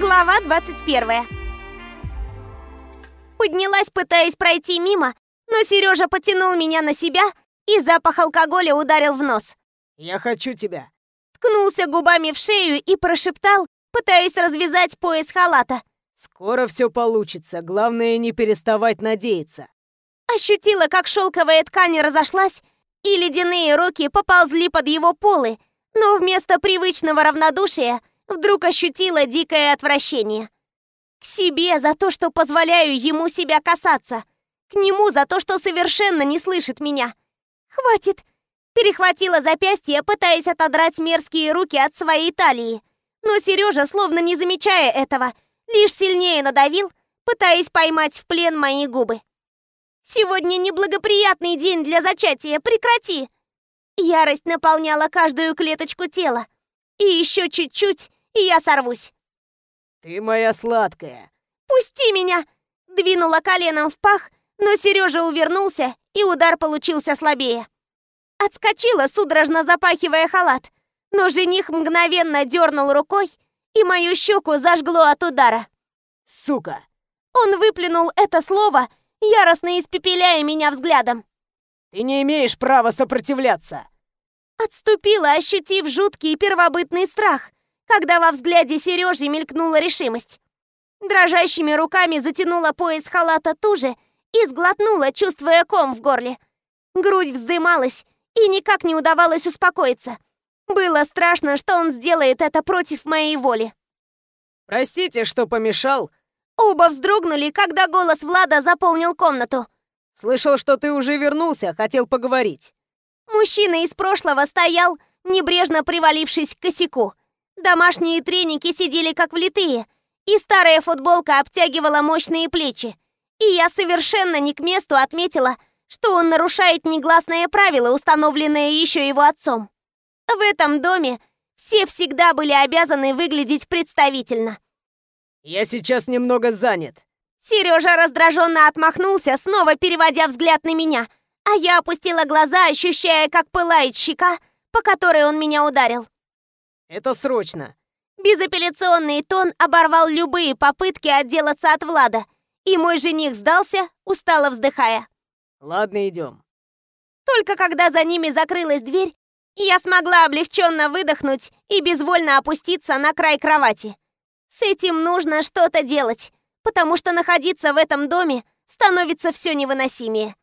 Глава 21 Поднялась, пытаясь пройти мимо, но Сережа потянул меня на себя, и запах алкоголя ударил в нос. «Я хочу тебя!» Ткнулся губами в шею и прошептал, пытаясь развязать пояс халата. «Скоро все получится, главное не переставать надеяться». Ощутила, как шелковая ткань разошлась, и ледяные руки поползли под его полы, но вместо привычного равнодушия вдруг ощутила дикое отвращение. К себе за то, что позволяю ему себя касаться. К нему за то, что совершенно не слышит меня. «Хватит!» Перехватила запястье, пытаясь отодрать мерзкие руки от своей талии. Но Сережа, словно не замечая этого, лишь сильнее надавил, пытаясь поймать в плен мои губы. «Сегодня неблагоприятный день для зачатия, прекрати!» Ярость наполняла каждую клеточку тела. И еще чуть-чуть, и я сорвусь. «Ты моя сладкая!» «Пусти меня!» Двинула коленом в пах, но Сережа увернулся, и удар получился слабее. Отскочила, судорожно запахивая халат, но жених мгновенно дернул рукой, и мою щеку зажгло от удара. «Сука!» Он выплюнул это слово, яростно испепеляя меня взглядом. «Ты не имеешь права сопротивляться!» Отступила, ощутив жуткий первобытный страх, когда во взгляде Сережи мелькнула решимость. Дрожащими руками затянула пояс халата туже и сглотнула, чувствуя ком в горле. Грудь вздымалась, и никак не удавалось успокоиться. Было страшно, что он сделает это против моей воли. «Простите, что помешал». Оба вздрогнули, когда голос Влада заполнил комнату. «Слышал, что ты уже вернулся, хотел поговорить». Мужчина из прошлого стоял, небрежно привалившись к косяку. Домашние треники сидели как влитые, и старая футболка обтягивала мощные плечи. И я совершенно не к месту отметила, что он нарушает негласное правило, установленное еще его отцом. В этом доме все всегда были обязаны выглядеть представительно. «Я сейчас немного занят». Сережа раздраженно отмахнулся, снова переводя взгляд на меня, а я опустила глаза, ощущая, как пылает щека, по которой он меня ударил. «Это срочно». Безапелляционный тон оборвал любые попытки отделаться от Влада, и мой жених сдался, устало вздыхая. «Ладно, идем». Только когда за ними закрылась дверь, я смогла облегченно выдохнуть и безвольно опуститься на край кровати. С этим нужно что-то делать, потому что находиться в этом доме становится все невыносимее.